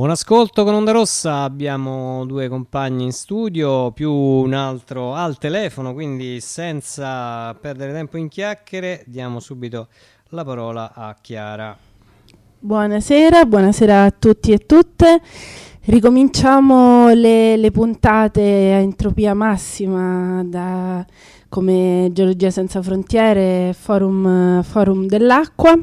Buon ascolto con Onda Rossa, abbiamo due compagni in studio più un altro al telefono, quindi senza perdere tempo in chiacchiere diamo subito la parola a Chiara. Buonasera, buonasera a tutti e tutte. Ricominciamo le, le puntate a entropia massima da, come Geologia Senza Frontiere, Forum, forum dell'Acqua.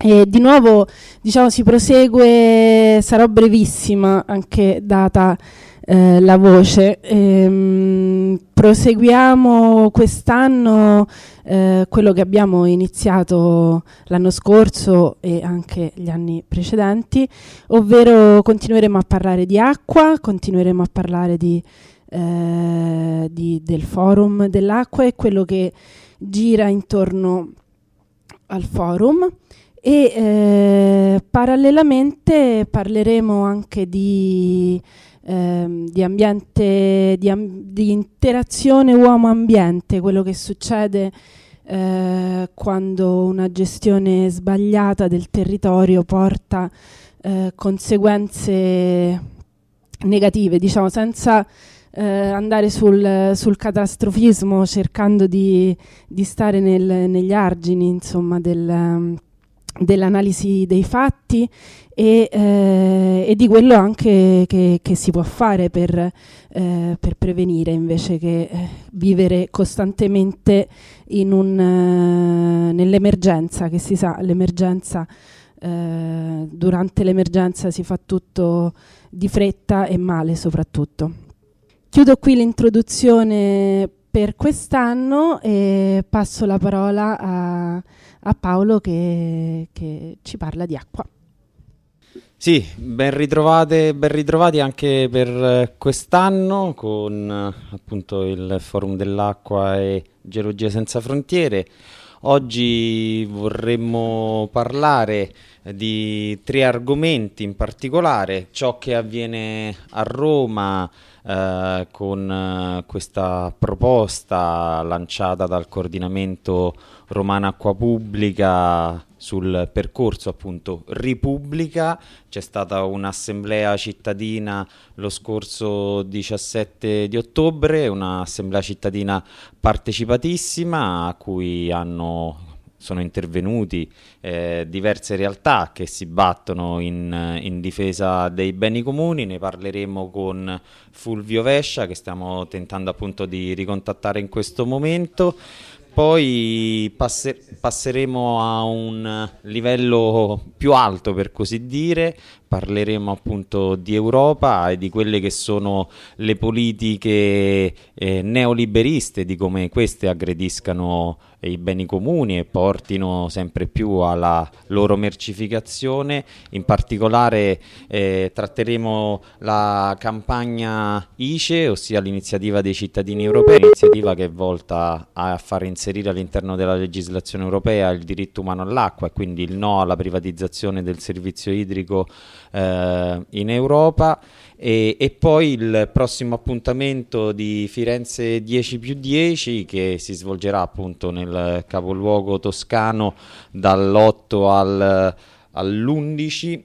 E di nuovo diciamo, si prosegue, sarò brevissima anche data eh, la voce. Ehm, proseguiamo quest'anno eh, quello che abbiamo iniziato l'anno scorso e anche gli anni precedenti, ovvero continueremo a parlare di acqua, continueremo a parlare di, eh, di, del forum dell'acqua e quello che gira intorno al forum e eh, parallelamente parleremo anche di, eh, di ambiente, di, am- di interazione uomo-ambiente, quello che succede eh, quando una gestione sbagliata del territorio porta eh, conseguenze negative, diciamo senza eh, andare sul, sul, catastrofismo cercando di, di stare nel, negli argini insomma, del dell'analisi dei fatti e, eh, e, di quello anche che, che si può fare per, eh, per prevenire invece che eh, vivere costantemente eh, nell'emergenza, che si sa, l'emergenza, eh, durante l'emergenza si fa tutto di fretta e male soprattutto. Chiudo qui l'introduzione per quest'anno e passo la parola a a Paolo che, che ci parla di acqua. Sì, ben, ritrovate, ben ritrovati anche per quest'anno con appunto il Forum dell'Acqua e Geologia Senza Frontiere. Oggi vorremmo parlare di tre argomenti in particolare, ciò che avviene a Roma eh, con eh, questa proposta lanciata dal coordinamento Romana Acqua Pubblica sul percorso appunto Repubblica. C'è stata un'assemblea cittadina lo scorso 17 di ottobre, un'assemblea cittadina partecipatissima a cui hanno sono intervenuti eh, diverse realtà che si battono in, in, difesa dei beni comuni, ne parleremo con Fulvio Vescia che stiamo tentando appunto di ricontattare in questo momento. Poi passer passeremo a un livello più alto per così dire, parleremo appunto di Europa e di quelle che sono le politiche eh, neoliberiste, di come queste aggrediscano i beni comuni e portino sempre più alla loro mercificazione. In particolare eh, tratteremo la campagna ICE, ossia l'iniziativa dei cittadini europei, iniziativa che è volta a far inserire all'interno della legislazione europea il diritto umano all'acqua e quindi il no alla privatizzazione del servizio idrico eh, in Europa. E, e, poi il prossimo appuntamento di Firenze 10 più 10 che si svolgerà appunto nel capoluogo toscano dall'8 al, all'11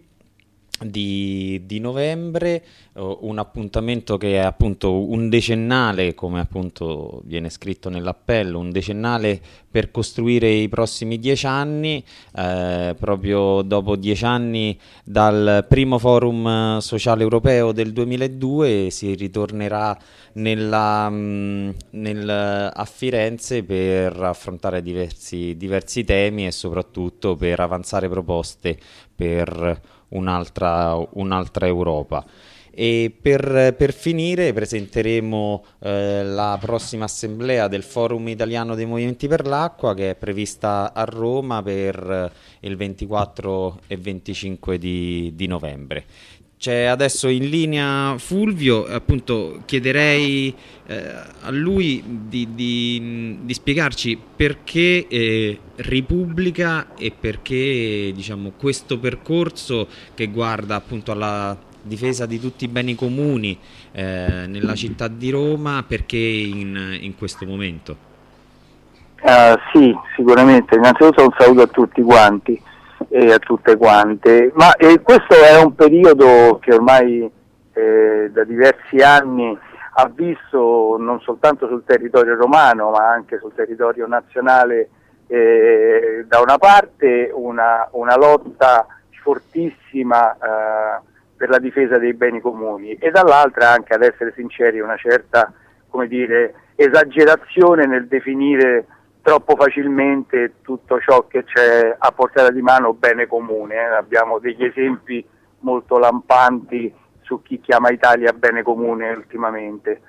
di, di novembre un appuntamento che è appunto un decennale, come appunto viene scritto nell'appello, un decennale per costruire i prossimi dieci anni, eh, proprio dopo dieci anni dal primo forum sociale europeo del 2002 si ritornerà nella, mh, mm, nel, a Firenze per affrontare diversi, diversi temi e soprattutto per avanzare proposte per un'altra, un'altra Europa. E per, per finire presenteremo eh, la prossima assemblea del Forum Italiano dei Movimenti per l'Acqua che è prevista a Roma per eh, il 24 e 25 di, di novembre. C'è adesso in linea Fulvio, appunto chiederei eh, a lui di, di, di, spiegarci perché eh, Repubblica e perché diciamo, questo percorso che guarda appunto alla difesa di tutti i beni comuni eh, nella città di Roma, perché in, in questo momento? Uh, sì, sicuramente. Innanzitutto un saluto a tutti quanti. E a tutte quante. Ma eh, questo è un periodo che ormai eh, da diversi anni ha visto non soltanto sul territorio romano ma anche sul territorio nazionale eh, da una parte una, una lotta fortissima eh, per la difesa dei beni comuni e dall'altra anche ad essere sinceri una certa come dire, esagerazione nel definire troppo facilmente tutto ciò che c'è a portata di mano bene comune. Eh. Abbiamo degli esempi molto lampanti su chi chiama Italia bene comune ultimamente.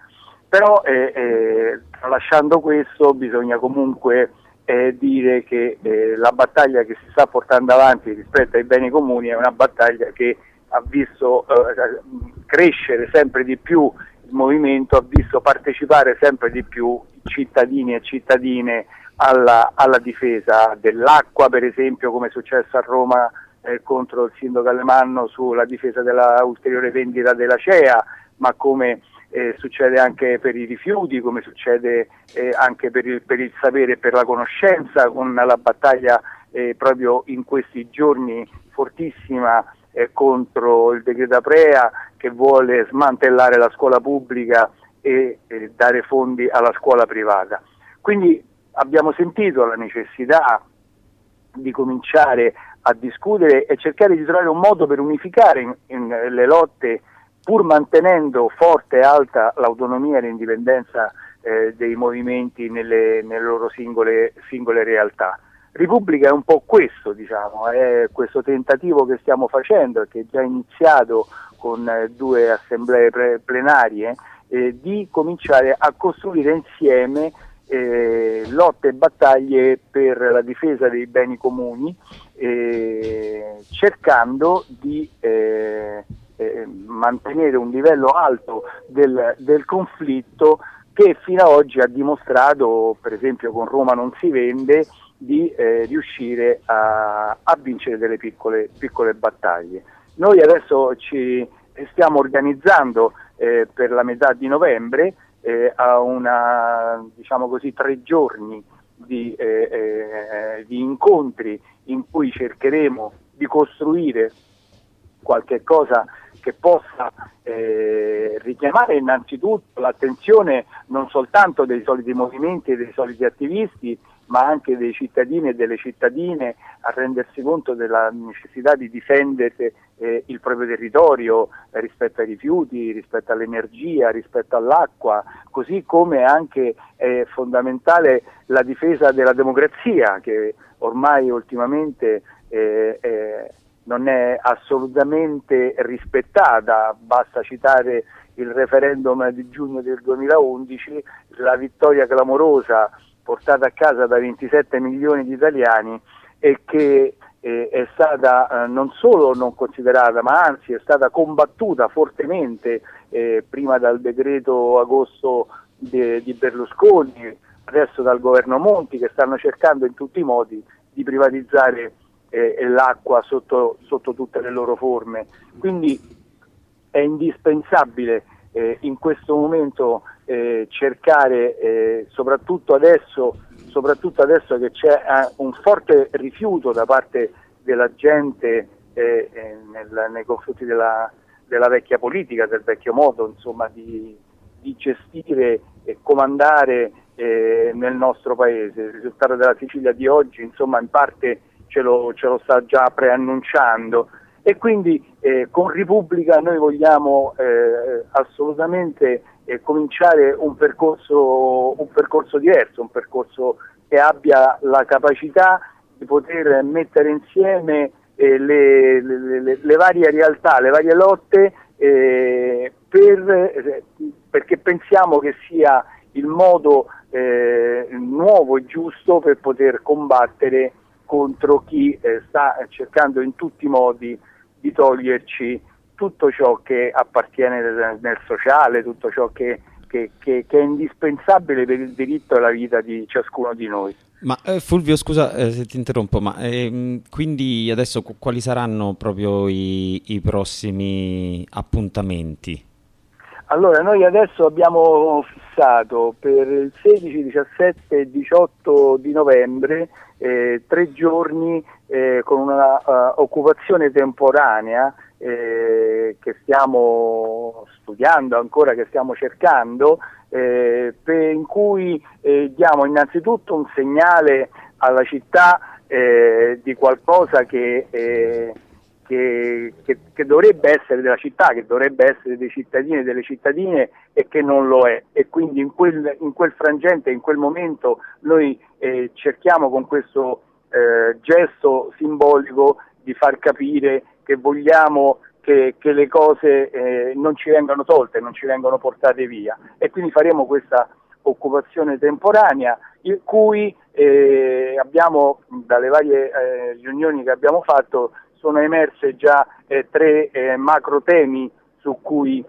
Però eh, eh, tralasciando questo bisogna comunque eh, dire che eh, la battaglia che si sta portando avanti rispetto ai beni comuni è una battaglia che ha visto eh, crescere sempre di più il movimento, ha visto partecipare sempre di più cittadini e cittadine alla, alla difesa dell'acqua, per esempio come è successo a Roma eh, contro il sindaco Alemanno sulla difesa della ulteriore vendita della CEA, ma come eh, succede anche per i rifiuti, come succede eh, anche per il, per il, sapere e per la conoscenza, con la battaglia eh, proprio in questi giorni fortissima eh, contro il decreto Aprea che vuole smantellare la scuola pubblica e dare fondi alla scuola privata. Quindi abbiamo sentito la necessità di cominciare a discutere e cercare di trovare un modo per unificare in, in le lotte pur mantenendo forte e alta l'autonomia e l'indipendenza eh, dei movimenti nelle, nelle loro singole, singole, realtà. Repubblica è un po' questo, diciamo, è questo tentativo che stiamo facendo che è già iniziato con eh, due assemblee pre- plenarie eh, di cominciare a costruire insieme eh, lotte e battaglie per la difesa dei beni comuni, eh, cercando di eh, eh, mantenere un livello alto del, del, conflitto che fino ad oggi ha dimostrato, per esempio con Roma non si vende, di eh, riuscire a, a, vincere delle piccole, piccole battaglie. Noi adesso ci stiamo organizzando eh, per la metà di novembre eh, a una, diciamo così, tre giorni di, eh, eh, di, incontri in cui cercheremo di costruire qualche cosa che possa eh, richiamare innanzitutto l'attenzione non soltanto dei soliti movimenti e dei soliti attivisti, ma anche dei cittadini e delle cittadine a rendersi conto della necessità di difendere eh, il proprio territorio rispetto ai rifiuti, rispetto all'energia, rispetto all'acqua, così come anche è fondamentale la difesa della democrazia che ormai ultimamente eh, non è assolutamente rispettata, basta citare il referendum di giugno del 2011, la vittoria clamorosa portata a casa da 27 milioni di italiani e che eh, è stata eh, non solo non considerata ma anzi è stata combattuta fortemente eh, prima dal decreto agosto de, di Berlusconi, adesso dal governo Monti che stanno cercando in tutti i modi di privatizzare eh, l'acqua sotto, sotto tutte le loro forme. Quindi è indispensabile eh, in questo momento eh, cercare, eh, soprattutto adesso, soprattutto, adesso, che c'è eh, un forte rifiuto da parte della gente eh, eh, nel, nei confronti della, della, vecchia politica, del vecchio modo insomma, di, di, gestire e comandare nel nostro paese. Il risultato della Sicilia di oggi insomma, in parte ce lo, ce lo sta già preannunciando e quindi eh, con Repubblica noi vogliamo eh, assolutamente eh, cominciare un percorso, un percorso diverso, un percorso che abbia la capacità di poter mettere insieme eh, le, le, le, le, varie realtà, le varie lotte eh, per, eh, perché pensiamo che sia il modo nuovo e giusto per poter combattere contro chi sta cercando in tutti i modi di toglierci tutto ciò che appartiene nel sociale, tutto ciò che, che, che, che, è indispensabile per il diritto alla vita di ciascuno di noi. Ma eh, Fulvio, scusa eh, se ti interrompo, ma eh, quindi adesso quali saranno proprio i, i prossimi appuntamenti? Allora, noi adesso abbiamo fissato per il 16, 17 e 18 di novembre eh, tre giorni eh, con una uh, occupazione temporanea eh, che stiamo studiando ancora, che stiamo cercando, eh, in cui eh, diamo innanzitutto un segnale alla città di qualcosa che che, che, che, dovrebbe essere della città, che dovrebbe essere dei cittadini e delle cittadine e che non lo è. E quindi in quel, in quel frangente, in quel momento, noi eh, cerchiamo con questo eh, gesto simbolico di far capire che vogliamo che, che le cose eh, non ci vengano tolte, non ci vengano portate via. E quindi faremo questa occupazione temporanea, in cui eh, abbiamo, dalle varie eh, riunioni che abbiamo fatto, sono emerse già eh, tre eh, macro temi su cui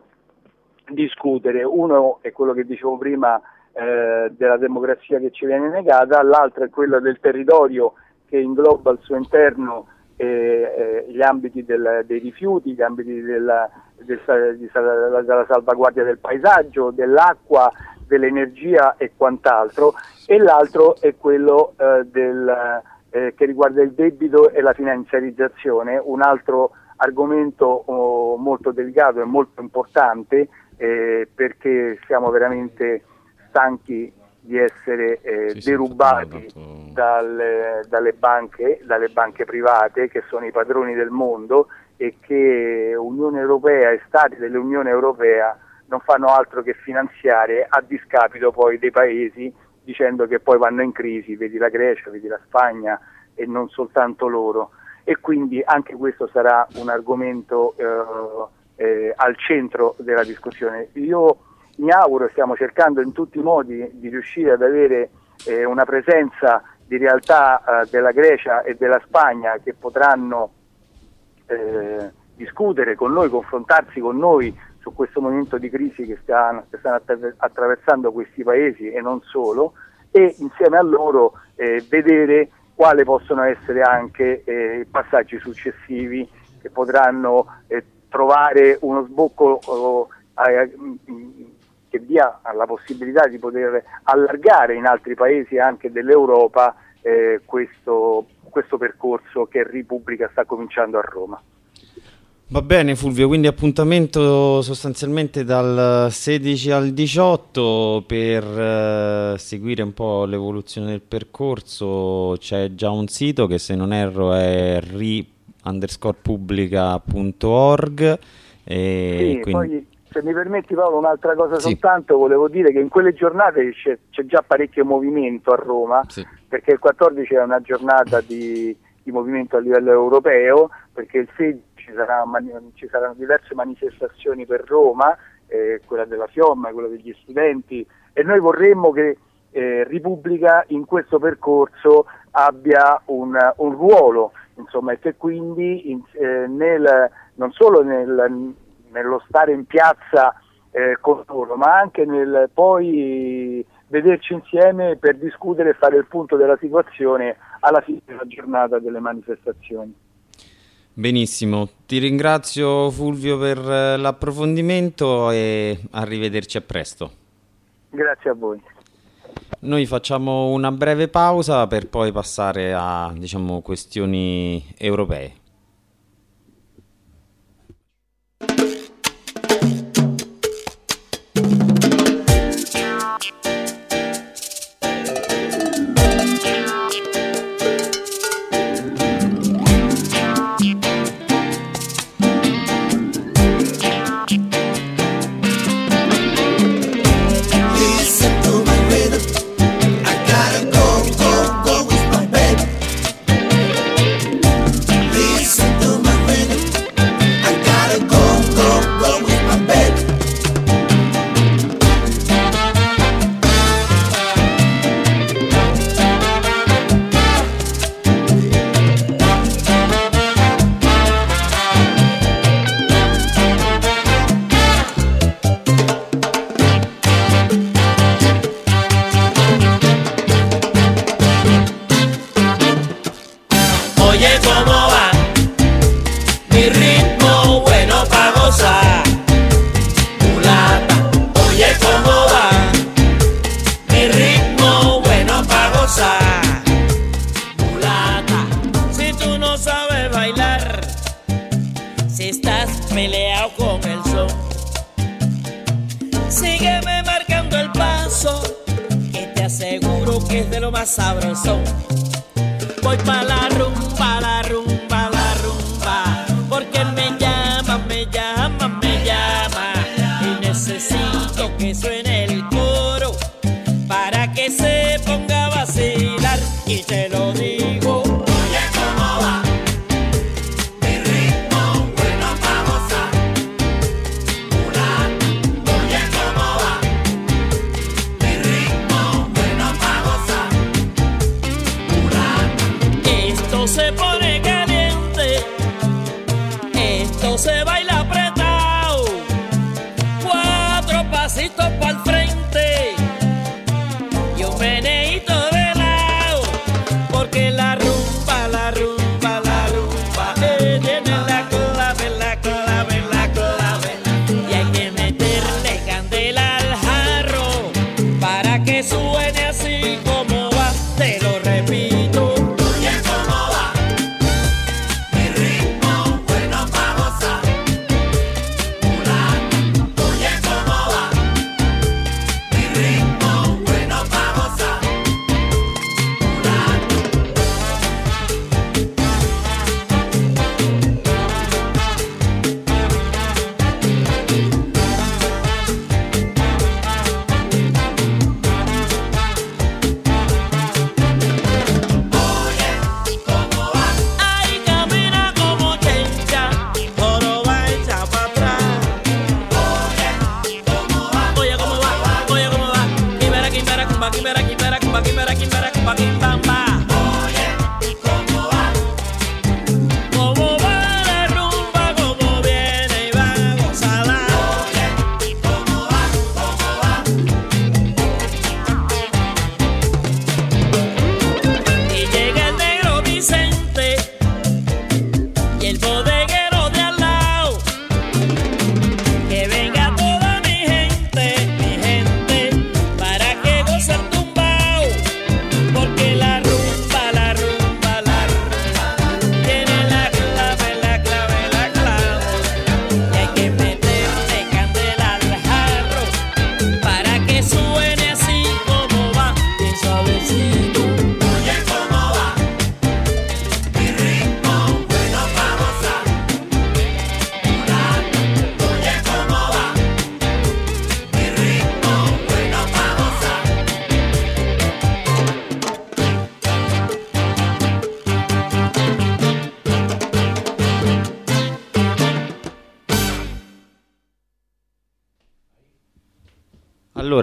discutere. Uno è quello che dicevo prima eh, della democrazia che ci viene negata, l'altro è quello del territorio che ingloba al suo interno eh, eh, gli ambiti del, dei rifiuti, gli ambiti della, del, della, della salvaguardia del paesaggio, dell'acqua, dell'energia e quant'altro, e l'altro è quello eh, del eh, che riguarda il debito e la finanziarizzazione, un altro argomento oh, molto delicato e molto importante eh, perché siamo veramente stanchi di essere eh, sì, derubati sì, dalle, dalle, banche, dalle banche private che sono i padroni del mondo e che Unione Europea e Stati dell'Unione Europea non fanno altro che finanziare a discapito poi dei paesi dicendo che poi vanno in crisi, vedi la Grecia, vedi la Spagna e non soltanto loro. E quindi anche questo sarà un argomento eh, eh, al centro della discussione. Io mi auguro, stiamo cercando in tutti i modi di riuscire ad avere eh, una presenza di realtà eh, della Grecia e della Spagna che potranno eh, discutere con noi, confrontarsi con noi su questo momento di crisi che stanno, che stanno attraversando questi paesi e non solo, e insieme a loro eh, vedere quali possono essere anche eh, i passaggi successivi che potranno eh, trovare uno sbocco che dia la possibilità di poter allargare in altri paesi anche dell'Europa eh, questo, questo percorso che Repubblica sta cominciando a Roma. Va bene Fulvio, quindi appuntamento sostanzialmente dal 16 al 18 per eh, seguire un po' l'evoluzione del percorso, c'è già un sito che se non erro è ri-pubblica.org sì, quindi... poi se mi permetti Paolo un'altra cosa sì. soltanto, volevo dire che in quelle giornate c'è, c'è già parecchio movimento a Roma, sì. perché il 14 è una giornata di, di movimento a livello europeo, perché il 16 ci, sarà, ci saranno diverse manifestazioni per Roma, eh, quella della Fiomma, quella degli studenti e noi vorremmo che eh, Repubblica in questo percorso abbia un, un ruolo insomma, e che quindi in, eh, nel, non solo nel, nello stare in piazza eh, con loro ma anche nel poi vederci insieme per discutere e fare il punto della situazione alla fine della giornata delle manifestazioni. Benissimo, ti ringrazio Fulvio per eh, l'approfondimento e arrivederci a presto. Grazie a voi. Noi facciamo una breve pausa per poi passare a diciamo, questioni europee.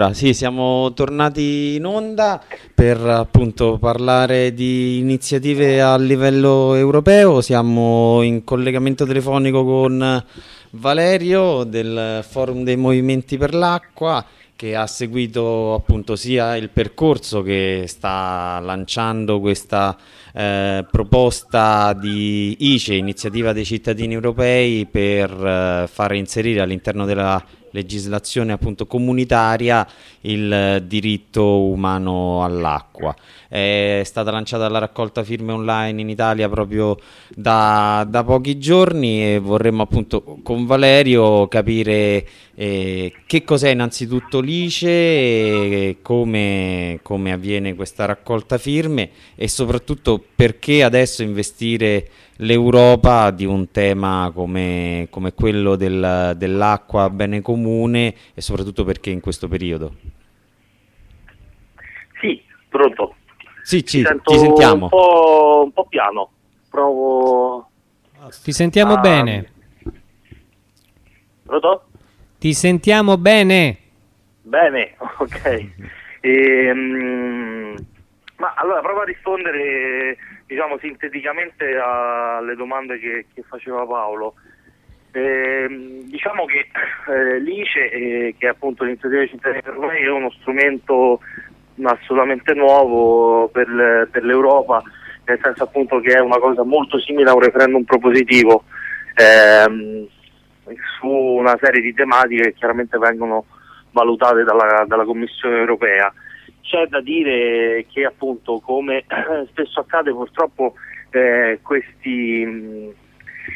Allora, sì, siamo tornati in onda per appunto parlare di iniziative a livello europeo. Siamo in collegamento telefonico con Valerio del Forum dei Movimenti per l'Acqua che ha seguito appunto sia il percorso che sta lanciando questa eh, proposta di ICE, iniziativa dei cittadini europei, per eh, far inserire all'interno della legislazione appunto comunitaria il eh, diritto umano all'acqua. È stata lanciata la raccolta firme online in Italia proprio da, da pochi giorni e vorremmo appunto con Valerio capire eh, che cos'è innanzitutto l'ICE, e come, come avviene questa raccolta firme e soprattutto perché adesso investire l'Europa di un tema come, come quello del- dell'acqua bene comune e soprattutto perché in questo periodo. Sì, pronto. Sì, ci, ci sentiamo. Un po', un po' piano. Provo. Ti sentiamo Ah. bene. Pronto? Ti sentiamo bene. Bene, ok. Ehm, ma allora provo a rispondere, diciamo, sinteticamente alle domande che, che faceva Paolo. Ehm, diciamo che eh, l'ICE, eh, che è appunto l'iniziativa dei cittadini europei, è uno strumento assolutamente nuovo per, per l'Europa, nel senso appunto che è una cosa molto simile a un referendum propositivo ehm, su una serie di tematiche che chiaramente vengono valutate dalla, dalla Commissione europea. C'è da dire che appunto come spesso accade purtroppo eh, questi,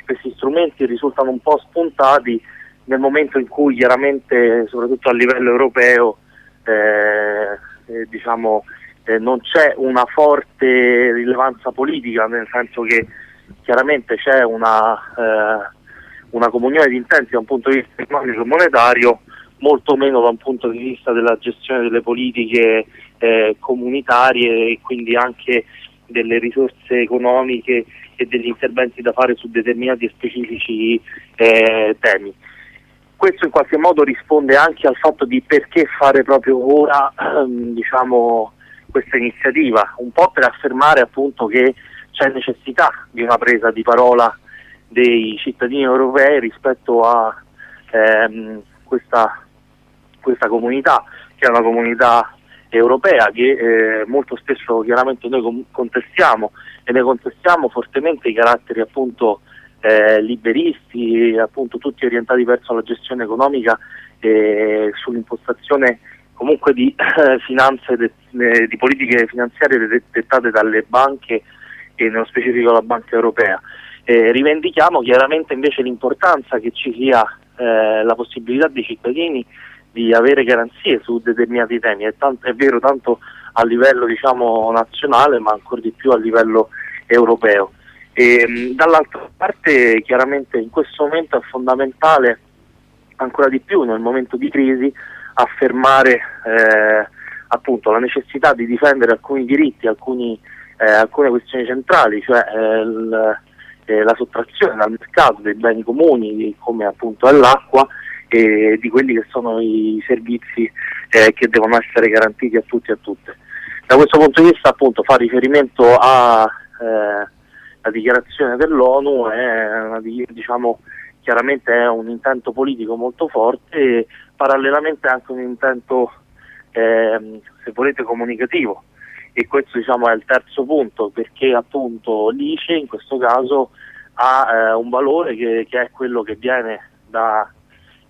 questi strumenti risultano un po' spuntati nel momento in cui chiaramente, soprattutto a livello europeo, eh, eh, diciamo, eh, non c'è una forte rilevanza politica, nel senso che chiaramente c'è una, eh, una comunione di intenti da un punto di vista economico e monetario, molto meno da un punto di vista della gestione delle politiche eh, comunitarie e quindi anche delle risorse economiche e degli interventi da fare su determinati e specifici eh, temi. Questo in qualche modo risponde anche al fatto di perché fare proprio ora ehm, diciamo, questa iniziativa, un po' per affermare appunto che c'è necessità di una presa di parola dei cittadini europei rispetto a ehm, questa, questa comunità, che è una comunità europea che eh, molto spesso chiaramente noi contestiamo e ne contestiamo fortemente i caratteri appunto eh, liberisti, appunto tutti orientati verso la gestione economica e sull'impostazione comunque di eh, finanze, de, eh, di politiche finanziarie dettate dalle banche e nello specifico la Banca Europea. Eh, rivendichiamo chiaramente invece l'importanza che ci sia eh, la possibilità dei cittadini di avere garanzie su determinati temi, è, tanto, è vero tanto a livello diciamo, nazionale ma ancora di più a livello europeo. E, dall'altra parte chiaramente in questo momento è fondamentale ancora di più nel momento di crisi affermare eh, appunto la necessità di difendere alcuni diritti, alcuni, eh, alcune questioni centrali, cioè eh, l, eh, la sottrazione dal mercato dei beni comuni come appunto è l'acqua e di quelli che sono i servizi eh, che devono essere garantiti a tutti e a tutte. Da questo punto di vista appunto fa riferimento a eh, dichiarazione dell'ONU è diciamo, chiaramente è un intento politico molto forte e parallelamente anche un intento, eh, se volete, comunicativo. E questo diciamo, è il terzo punto, perché appunto l'ICE in questo caso ha eh, un valore che, che, è quello che viene da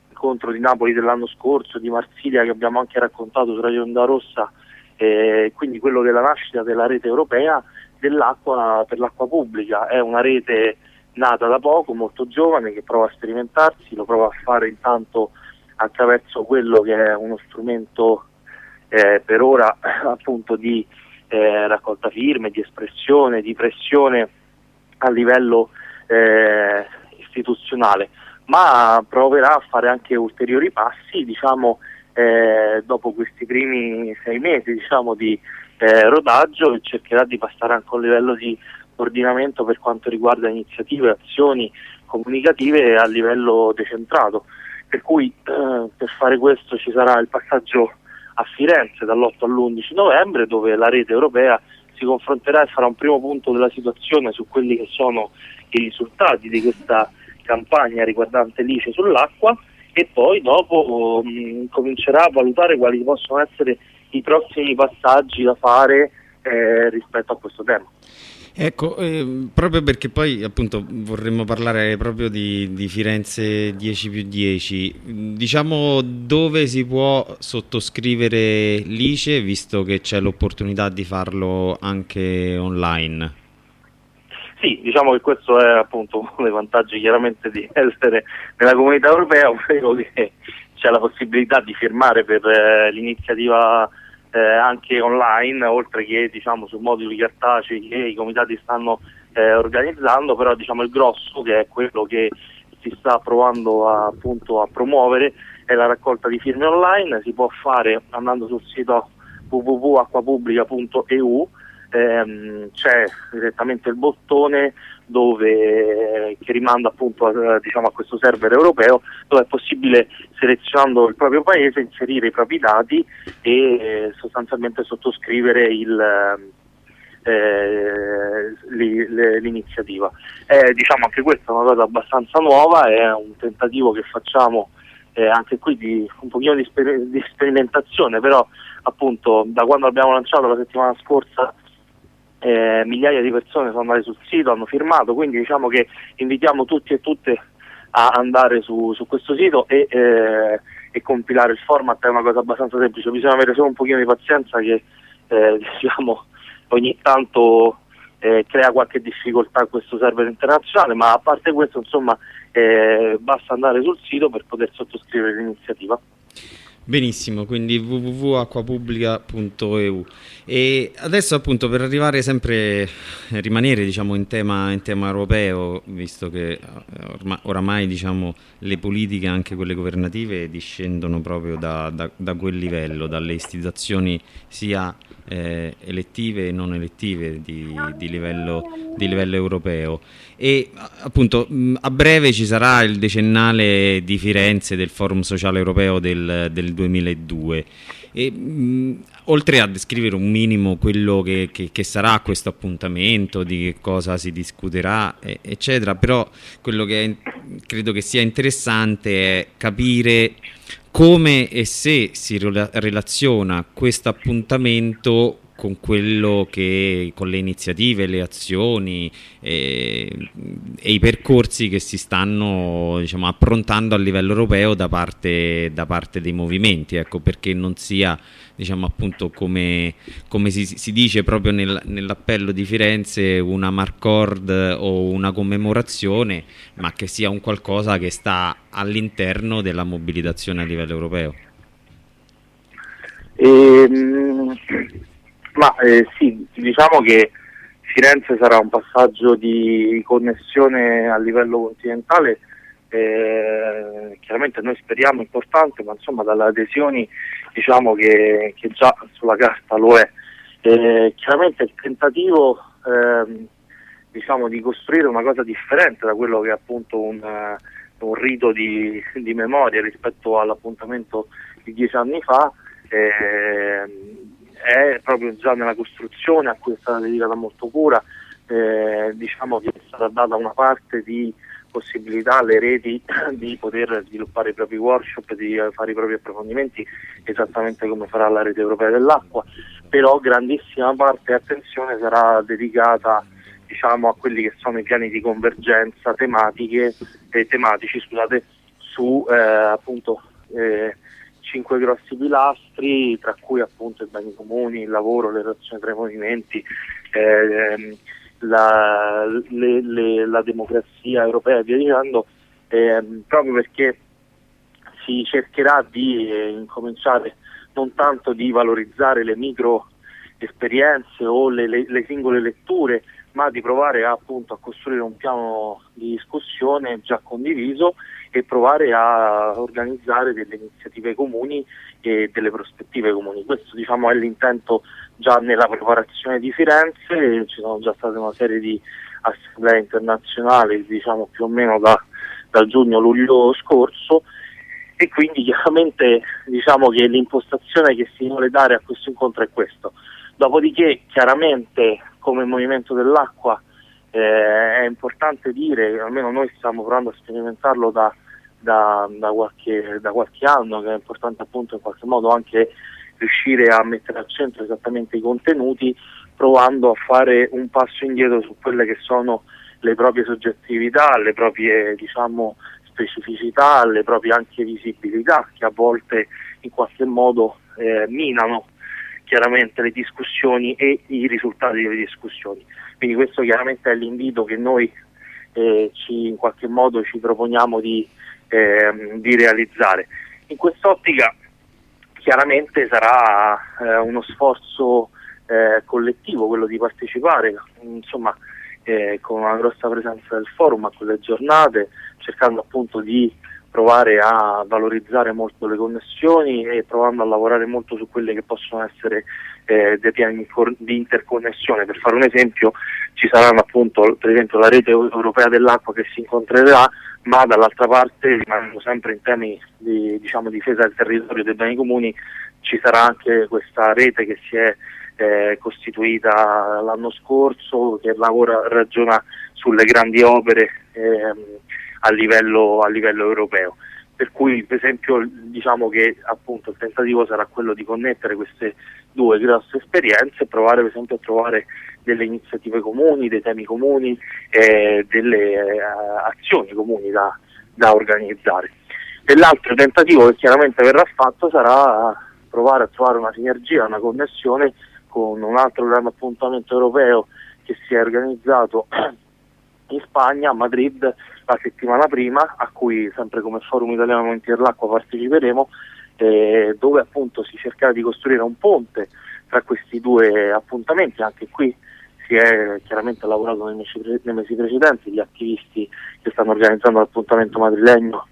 incontro di Napoli dell'anno scorso, di Marsiglia che abbiamo anche raccontato su Radio Onda Rossa, eh, quindi quello della nascita della rete europea dell'acqua per l'acqua pubblica. È una rete nata da poco, molto giovane, che prova a sperimentarsi, lo prova a fare intanto attraverso quello che è uno strumento eh, per ora appunto di eh, raccolta firme, di espressione, di pressione a livello eh, istituzionale, ma proverà a fare anche ulteriori passi, diciamo, eh, dopo questi primi sei mesi diciamo, di eh, rodaggio e cercherà di passare anche a un livello di coordinamento per quanto riguarda iniziative azioni comunicative a livello decentrato. Per cui eh, per fare questo ci sarà il passaggio a Firenze dall'8 all'11 novembre dove la rete europea si confronterà e farà un primo punto della situazione su quelli che sono i risultati di questa campagna riguardante l'ICE sull'acqua e poi dopo mh, mm, comincerà a valutare quali possono essere i prossimi passaggi da fare eh, rispetto a questo tema. Ecco, eh, proprio perché poi appunto vorremmo parlare proprio di, di, Firenze 10 più 10, diciamo dove si può sottoscrivere l'ICE visto che c'è l'opportunità di farlo anche online? Sì, diciamo che questo è appunto uno dei vantaggi chiaramente di essere nella comunità europea, ovvero che c'è la possibilità di firmare per eh, l'iniziativa eh, anche online, oltre che diciamo, su moduli cartacei che i comitati stanno eh, organizzando, però diciamo, il grosso che è quello che si sta provando a, appunto, a promuovere è la raccolta di firme online, si può fare andando sul sito www.acquapubblica.eu ehm, c'è direttamente il bottone dove, che rimanda appunto a, diciamo, a, questo server europeo dove è possibile selezionando il proprio paese inserire i propri dati e eh, sostanzialmente sottoscrivere il, eh, l'iniziativa. Eh, diciamo anche questa è una cosa abbastanza nuova, è un tentativo che facciamo eh, anche qui di un pochino di, sper- di sperimentazione, però appunto da quando abbiamo lanciato la settimana scorsa eh, migliaia di persone sono andate sul sito, hanno firmato, quindi diciamo che invitiamo tutti e tutte a andare su, su questo sito e, eh, e, compilare il format, è una cosa abbastanza semplice, bisogna avere solo un pochino di pazienza che eh, diciamo, ogni tanto eh, crea qualche difficoltà questo server internazionale, ma a parte questo insomma eh, basta andare sul sito per poter sottoscrivere l'iniziativa. Benissimo, quindi www.acquapubblica.eu e adesso appunto per arrivare sempre, rimanere diciamo in tema, in tema europeo, visto che eh, orma, oramai diciamo le politiche, anche quelle governative, discendono proprio da, da, da quel livello, dalle istituzioni sia eh, elettive e non elettive di, di, livello, di livello europeo. E appunto a breve ci sarà il decennale di Firenze del Forum Sociale Europeo del, del 2002 e, mh, oltre a descrivere un minimo quello che, che, che, sarà questo appuntamento, di che cosa si discuterà, eccetera, però quello che è, credo che sia interessante è capire come e se si relaziona questo appuntamento con quello che con le iniziative, le azioni eh, e i percorsi che si stanno diciamo, approntando a livello europeo da parte, da parte dei movimenti, ecco, perché non sia diciamo appunto come, come si, si, dice proprio nel, nell'appello di Firenze una marcord o una commemorazione, ma che sia un qualcosa che sta all'interno della mobilitazione a livello europeo. Ehm ma eh, sì, diciamo che Firenze sarà un passaggio di connessione a livello continentale, eh, chiaramente noi speriamo importante, ma insomma dalle adesioni diciamo che, che già sulla carta lo è. Eh, chiaramente il tentativo ehm, diciamo, di costruire una cosa differente da quello che è appunto un, un rito di, di, memoria rispetto all'appuntamento di dieci anni fa. Eh, è proprio già nella costruzione a cui è stata dedicata molto cura, eh, diciamo che è stata data una parte di possibilità alle reti di poter sviluppare i propri workshop, di fare i propri approfondimenti esattamente come farà la rete europea dell'acqua, però grandissima parte attenzione sarà dedicata diciamo, a quelli che sono i piani di convergenza tematiche, eh, tematici scusate, su eh, appunto eh, cinque grossi pilastri, tra cui appunto i beni comuni, il lavoro, le relazioni tra i movimenti, eh, la, le, le, la, democrazia europea e via dicendo, eh, proprio perché si cercherà di eh, incominciare non tanto di valorizzare le micro esperienze o le, le, le singole letture, ma di provare appunto, a costruire un piano di discussione già condiviso e provare a organizzare delle iniziative comuni e delle prospettive comuni. Questo diciamo, è l'intento già nella preparazione di Firenze, ci sono già state una serie di assemblee internazionali diciamo, più o meno da, da giugno-luglio scorso e quindi chiaramente diciamo che l'impostazione che si vuole dare a questo incontro è questo. Dopodiché chiaramente come Movimento dell'Acqua eh, è importante dire, almeno noi stiamo provando a sperimentarlo da, da, da, qualche, da qualche anno, che è importante appunto in qualche modo anche riuscire a mettere al centro esattamente i contenuti, provando a fare un passo indietro su quelle che sono le proprie soggettività, le proprie diciamo, specificità, le proprie anche visibilità che a volte in qualche modo eh, minano chiaramente le discussioni e i risultati delle discussioni. Quindi questo chiaramente è l'invito che noi eh, ci, in qualche modo ci proponiamo di, eh, di realizzare. In quest'ottica chiaramente sarà eh, uno sforzo eh, collettivo quello di partecipare, insomma eh, con una grossa presenza del forum a quelle giornate, cercando appunto di provare a valorizzare molto le connessioni e provando a lavorare molto su quelle che possono essere eh, dei piani di interconnessione. Per fare un esempio ci saranno appunto per esempio la rete europea dell'acqua che si incontrerà, ma dall'altra parte rimanendo sempre in temi di diciamo, difesa del territorio dei beni comuni ci sarà anche questa rete che si è eh, costituita l'anno scorso che lavora, ragiona sulle grandi opere ehm, a livello, a livello europeo. Per cui per esempio diciamo che appunto il tentativo sarà quello di connettere queste due grosse esperienze e provare per esempio a trovare delle iniziative comuni, dei temi comuni e delle eh, azioni comuni da, da organizzare. E l'altro tentativo che chiaramente verrà fatto sarà provare a trovare una sinergia, una connessione con un altro grande appuntamento europeo che si è organizzato in Spagna, a Madrid, la settimana prima, a cui sempre come Forum Italiano Momenti dell'Acqua parteciperemo, eh, dove appunto si cercherà di costruire un ponte tra questi due appuntamenti, anche qui si è chiaramente lavorato nei mesi, pre- nei mesi precedenti, gli attivisti che stanno organizzando l'appuntamento madrilegno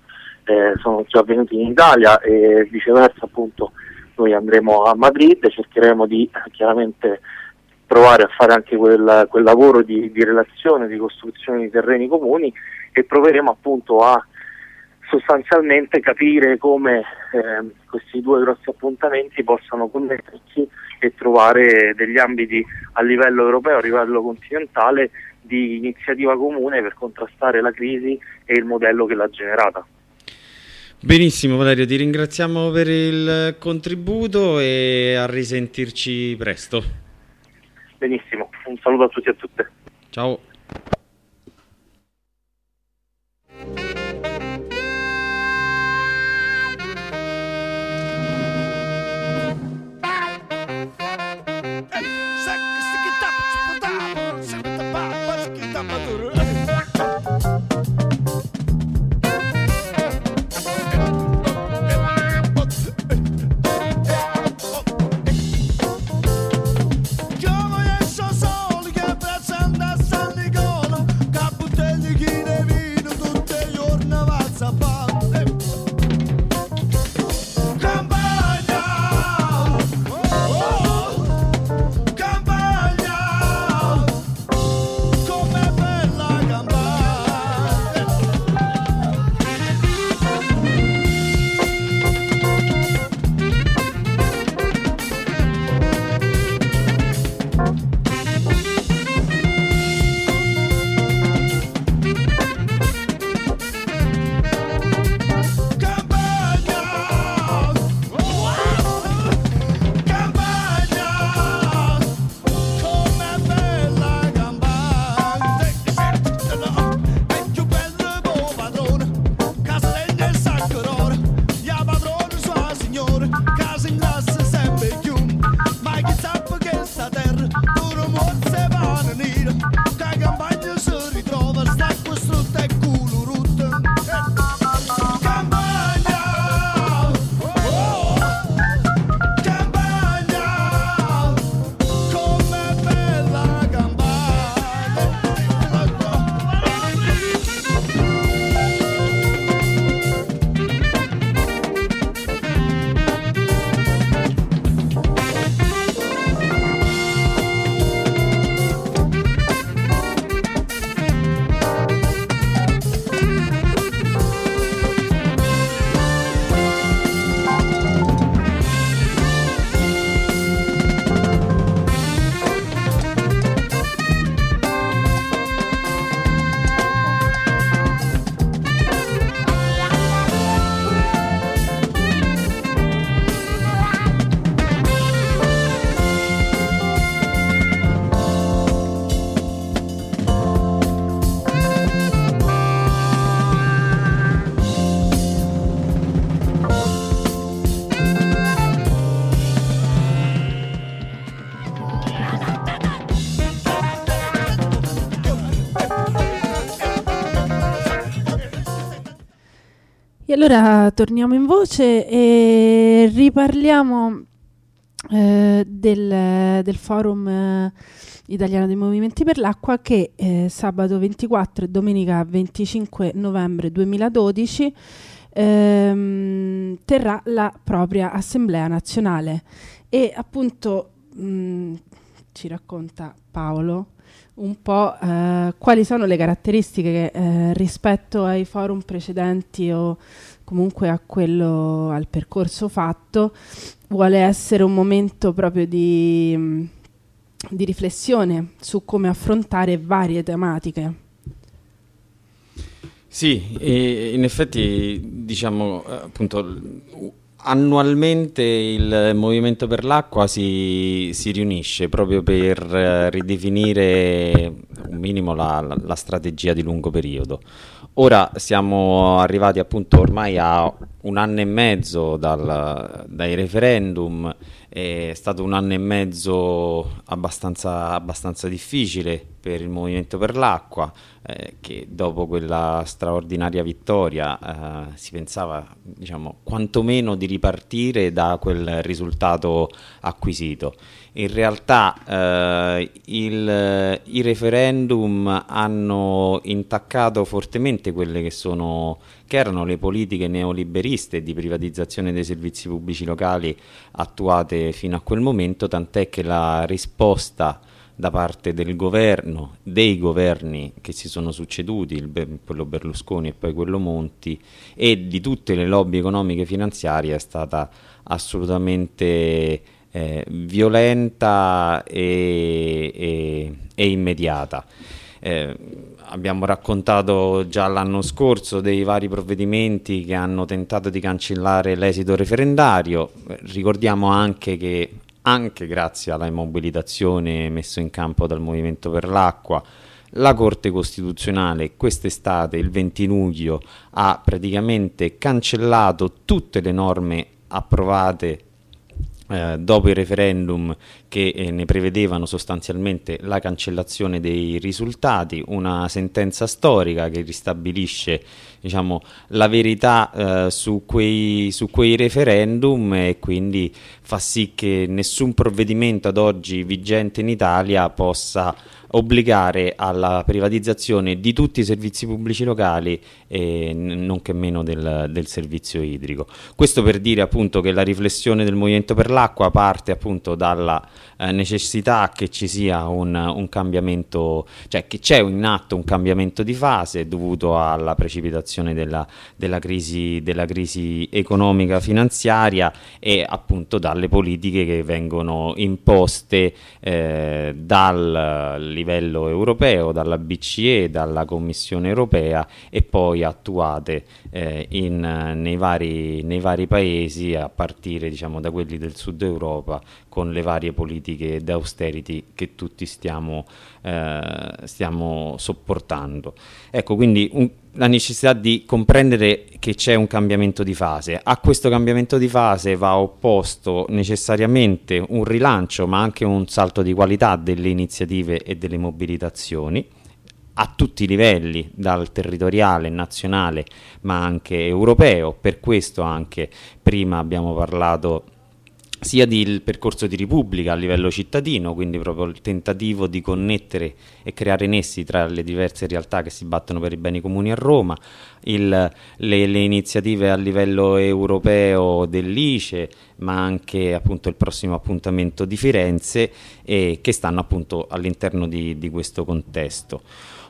eh, sono già venuti in Italia e viceversa appunto noi andremo a Madrid, cercheremo di chiaramente provare a fare anche quel, quel lavoro di, di relazione, di costruzione di terreni comuni e proveremo appunto a sostanzialmente capire come eh, questi due grossi appuntamenti possano connettersi e trovare degli ambiti a livello europeo, a livello continentale di iniziativa comune per contrastare la crisi e il modello che l'ha generata. Benissimo Valerio, ti ringraziamo per il contributo e a risentirci presto. Benissimo, un saluto a tutti e a tutte. Ciao. Allora torniamo in voce e riparliamo eh, del, del forum eh, italiano dei movimenti per l'acqua che eh, sabato 24 e domenica 25 novembre 2012 ehm, terrà la propria assemblea nazionale. E appunto mh, ci racconta Paolo un po' eh, quali sono le caratteristiche che eh, rispetto ai forum precedenti o comunque a quello al percorso fatto vuole essere un momento proprio di, di riflessione su come affrontare varie tematiche. Sì, in effetti diciamo appunto annualmente il Movimento per l'Acqua si, si riunisce proprio per eh, ridefinire un minimo la, la- la strategia di lungo periodo. Ora siamo arrivati appunto ormai a un anno e mezzo dal- dai referendum È stato un anno e mezzo abbastanza, abbastanza difficile per il Movimento per l'Acqua, eh, che dopo quella straordinaria vittoria eh, si pensava, diciamo, quantomeno di ripartire da quel risultato acquisito. In realtà eh, il- i referendum hanno intaccato fortemente quelle che sono che erano le politiche neoliberiste di privatizzazione dei servizi pubblici locali attuate fino a quel momento, tant'è che la risposta da parte del governo, dei governi che si sono succeduti, il quello Berlusconi e poi quello Monti, e di tutte le lobby economiche e finanziarie è stata assolutamente eh, violenta e, e- e immediata. Eh, abbiamo raccontato già l'anno scorso dei vari provvedimenti che hanno tentato di cancellare l'esito referendario. Ricordiamo anche che anche grazie alla mobilitazione messa in campo dal Movimento per l'Acqua, la Corte Costituzionale quest'estate, il 20 luglio, ha praticamente cancellato tutte le norme approvate eh, dopo il referendum che eh, ne prevedevano sostanzialmente la cancellazione dei risultati, una sentenza storica che ristabilisce diciamo, la verità eh, su, quei, su quei referendum e quindi fa sì che nessun provvedimento ad oggi vigente in Italia possa obbligare alla privatizzazione di tutti i servizi pubblici locali e nonché meno del, del servizio idrico. Questo per dire appunto che la riflessione del Movimento per l'Acqua parte appunto dalla eh, necessità che ci sia un, un cambiamento, cioè che c'è in atto un cambiamento di fase dovuto alla precipitazione della, della crisi, della crisi economica finanziaria e appunto dalle politiche che vengono imposte eh, dal livello europeo, dalla BCE, dalla Commissione europea e poi attuate eh, in, nei, vari, nei vari paesi a partire diciamo, da quelli del sud Europa con le varie politiche di austerity che tutti stiamo, eh, stiamo sopportando. Ecco, quindi un- la necessità di comprendere che c'è un cambiamento di fase. A questo cambiamento di fase va opposto necessariamente un rilancio, ma anche un salto di qualità delle iniziative e delle mobilitazioni a tutti i livelli, dal territoriale, nazionale, ma anche europeo. Per questo anche prima abbiamo parlato sia del percorso di Repubblica a livello cittadino, quindi proprio il tentativo di connettere e creare nessi tra le diverse realtà che si battono per i beni comuni a Roma, il- le, le iniziative a livello europeo dell'ICE, ma anche appunto il prossimo appuntamento di Firenze, e che stanno appunto all'interno di, di questo contesto.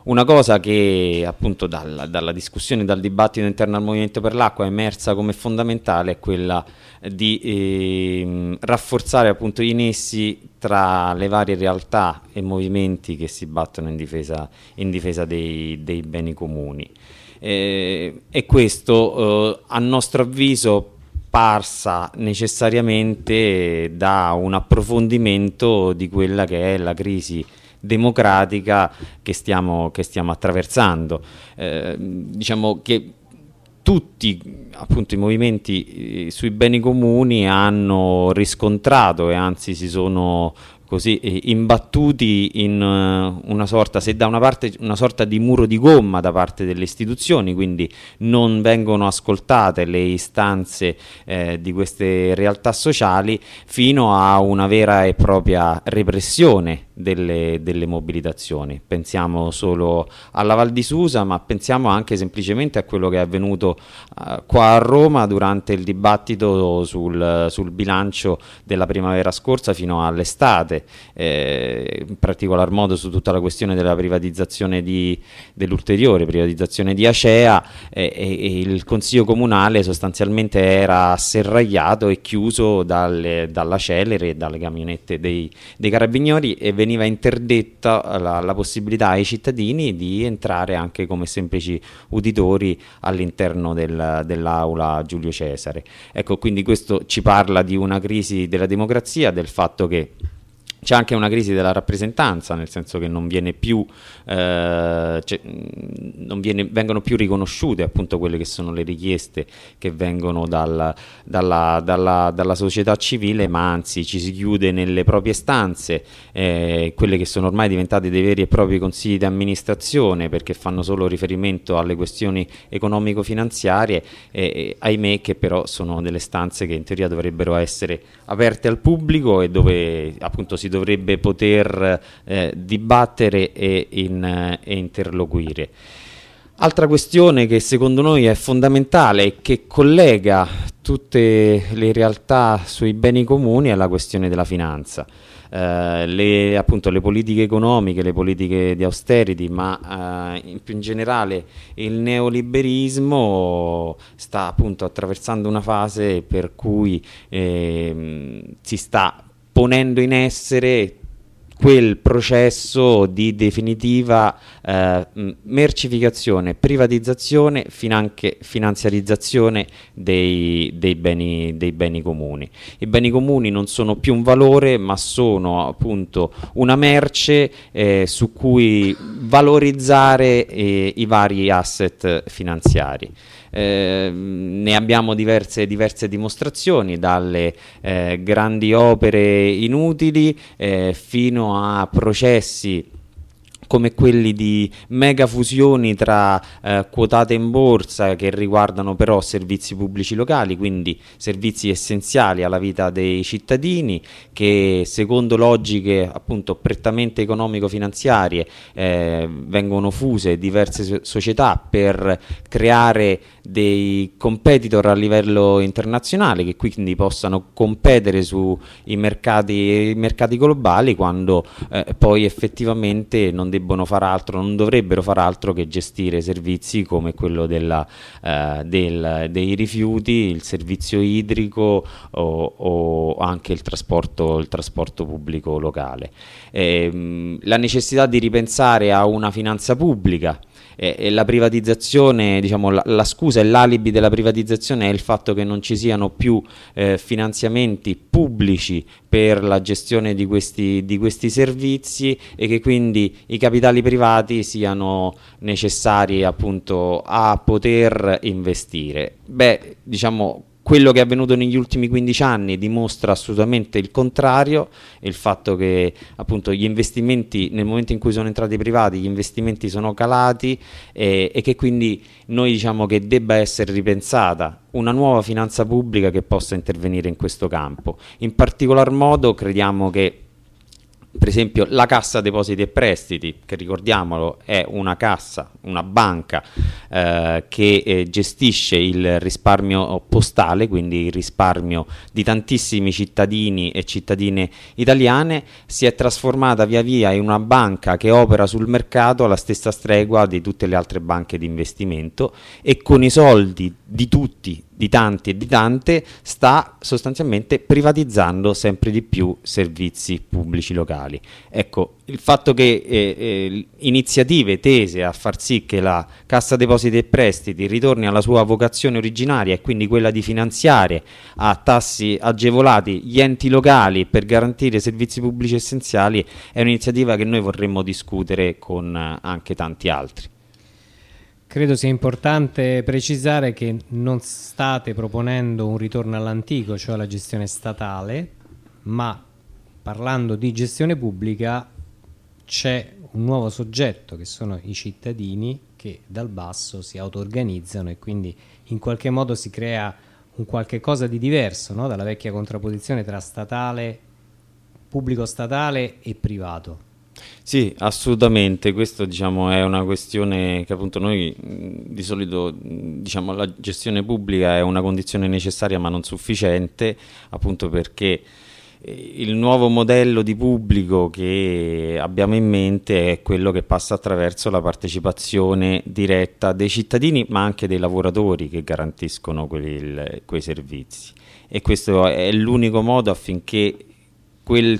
Una cosa che appunto dalla, dalla discussione, dal dibattito interno al Movimento per l'Acqua è emersa come fondamentale è quella di ehm, rafforzare appunto i nessi tra le varie realtà e movimenti che si battono in difesa, in difesa dei, dei beni comuni. Eh, e questo eh, a nostro avviso parsa necessariamente da un approfondimento di quella che è la crisi democratica che stiamo, che stiamo attraversando. Eh, diciamo che tutti appunto i movimenti eh, sui beni comuni hanno riscontrato e anzi si sono così eh, imbattuti in eh, una sorta, se da una parte una sorta di muro di gomma da parte delle istituzioni, quindi non vengono ascoltate le istanze eh, di queste realtà sociali, fino a una vera e propria repressione delle, delle mobilitazioni. Pensiamo solo alla Val di Susa, ma pensiamo anche semplicemente a quello che è avvenuto eh, qua a Roma durante il dibattito sul, sul bilancio della primavera scorsa fino all'estate, eh, in particolar modo su tutta la questione della privatizzazione dell'ulteriore privatizzazione di Acea eh, e, e il Consiglio Comunale sostanzialmente era serragliato e chiuso dalle, dalla celere e dalle camionette dei, dei carabinieri e veniva interdetta la, la possibilità ai cittadini di entrare anche come semplici uditori all'interno del- dell'aula Giulio Cesare. Ecco, quindi questo ci parla di una crisi della democrazia, del fatto che C'è anche una crisi della rappresentanza, nel senso che non, viene più, eh, cioè, non viene- vengono più riconosciute appunto quelle che sono le richieste che vengono dal- dalla, dalla- dalla società civile, ma anzi ci si chiude nelle proprie stanze, eh, quelle che sono ormai diventate dei veri e propri consigli di amministrazione perché fanno solo riferimento alle questioni economico-finanziarie, eh, ahimè che però sono delle stanze che in teoria dovrebbero essere aperte al pubblico e dove appunto si dovrebbe poter eh, dibattere e, in- eh, e interloquire. Altra questione che secondo noi è fondamentale e che collega tutte le realtà sui beni comuni è la questione della finanza. Eh, le, appunto, le politiche economiche, le politiche di austerity, ma eh, in più in generale il neoliberismo sta appunto attraversando una fase per cui ehm, si sta ponendo in essere quel processo di definitiva eh, mercificazione, privatizzazione, finanche finanziarizzazione dei, dei beni, dei beni comuni. I beni comuni non sono più un valore, ma sono appunto una merce eh, su cui valorizzare eh, i vari asset finanziari. Eh, ne abbiamo diverse, diverse dimostrazioni, dalle eh, grandi opere inutili eh, fino a processi come quelli di mega fusioni tra eh, quotate in borsa che riguardano però servizi pubblici locali, quindi servizi essenziali alla vita dei cittadini che secondo logiche appunto prettamente economico-finanziarie eh, vengono fuse diverse so- società per creare dei competitor a livello internazionale che quindi possano competere sui mercati, mercati globali quando eh, poi effettivamente non debbono far altro, non dovrebbero far altro che gestire servizi come quello della, eh, del- dei rifiuti, il servizio idrico o, o anche il trasporto, il trasporto pubblico locale. Ehm, la necessità di ripensare a una finanza pubblica e, e la privatizzazione, diciamo, la, la scusa e l'alibi della privatizzazione è il fatto che non ci siano più eh, finanziamenti pubblici per la gestione di questi, di questi servizi e che quindi i capitali privati siano necessari appunto a poter investire. Beh, diciamo quello che è avvenuto negli ultimi 15 anni dimostra assolutamente il contrario, il fatto che appunto gli investimenti nel momento in cui sono entrati i privati, gli investimenti sono calati e, e che quindi noi diciamo che debba essere ripensata una nuova finanza pubblica che possa intervenire in questo campo. In particolar modo crediamo che per esempio la cassa depositi e prestiti, che ricordiamolo è una cassa, una banca eh, che eh, gestisce il risparmio postale, quindi il risparmio di tantissimi cittadini e cittadine italiane, si è trasformata via via in una banca che opera sul mercato alla stessa stregua di tutte le altre banche di investimento e con i soldi di tutti, di tanti e di tante, sta sostanzialmente privatizzando sempre di più servizi pubblici locali. Ecco, il fatto che eh, eh, iniziative tese a far sì che la Cassa Depositi e Prestiti ritorni alla sua vocazione originaria e quindi quella di finanziare a tassi agevolati gli enti locali per garantire servizi pubblici essenziali è un'iniziativa che noi vorremmo discutere con eh, anche tanti altri. Credo sia importante precisare che non state proponendo un ritorno all'antico, cioè alla gestione statale, ma parlando di gestione pubblica c'è un nuovo soggetto che sono i cittadini che dal basso si auto-organizzano e quindi in qualche modo si crea un qualche cosa di diverso no? dalla vecchia contrapposizione tra statale, pubblico statale e privato. Sì, assolutamente, questo diciamo è una questione che appunto noi di solito diciamo la gestione pubblica è una condizione necessaria ma non sufficiente, appunto perché eh, il nuovo modello di pubblico che abbiamo in mente è quello che passa attraverso la partecipazione diretta dei cittadini ma anche dei lavoratori che garantiscono il- quei servizi. E questo è l'unico modo affinché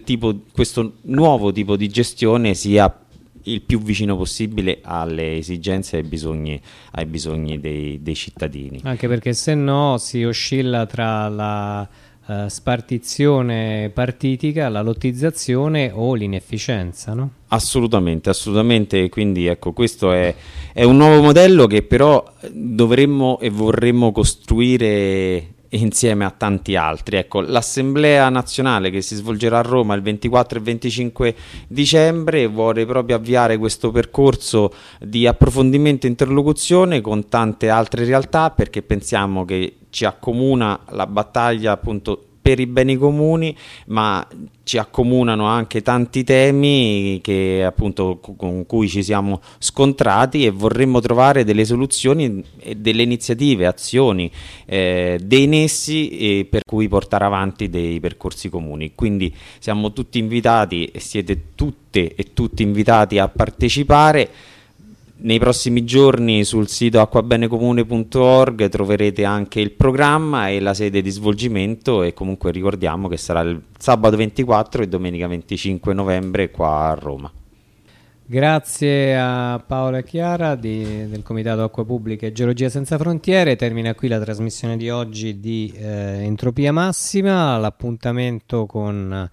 tipo, questo nuovo tipo di gestione sia il più vicino possibile alle esigenze e ai bisogni, ai bisogni dei, dei cittadini. Anche perché se no si oscilla tra la eh, spartizione partitica, la lottizzazione o l'inefficienza, no? Assolutamente, assolutamente, quindi ecco questo è, è un nuovo modello che però dovremmo e vorremmo costruire insieme a tanti altri. Ecco, l'Assemblea nazionale che si svolgerà a Roma il 24 e 25 dicembre vuole proprio avviare questo percorso di approfondimento e interlocuzione con tante altre realtà perché pensiamo che ci accomuna la battaglia appunto per i beni comuni, ma ci accomunano anche tanti temi che appunto co- con cui ci siamo scontrati e vorremmo trovare delle soluzioni e delle iniziative, azioni, eh, dei nessi per cui portare avanti dei percorsi comuni. Quindi siamo tutti invitati e siete tutte e tutti invitati a partecipare. Nei prossimi giorni sul sito acquabenecomune.org troverete anche il programma e la sede di svolgimento e comunque ricordiamo che sarà il sabato 24 e domenica 25 novembre qua a Roma. Grazie a Paola e Chiara di- del Comitato Acqua Pubblica e Geologia Senza Frontiere. Termina qui la trasmissione di oggi di eh, Entropia Massima. L'appuntamento con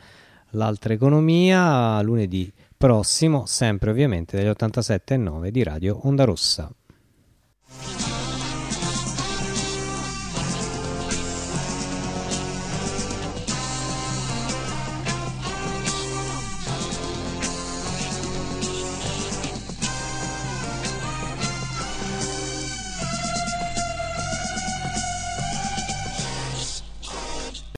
l'altra economia lunedì prossimo, sempre ovviamente dagli 87.9 di Radio Onda Rossa.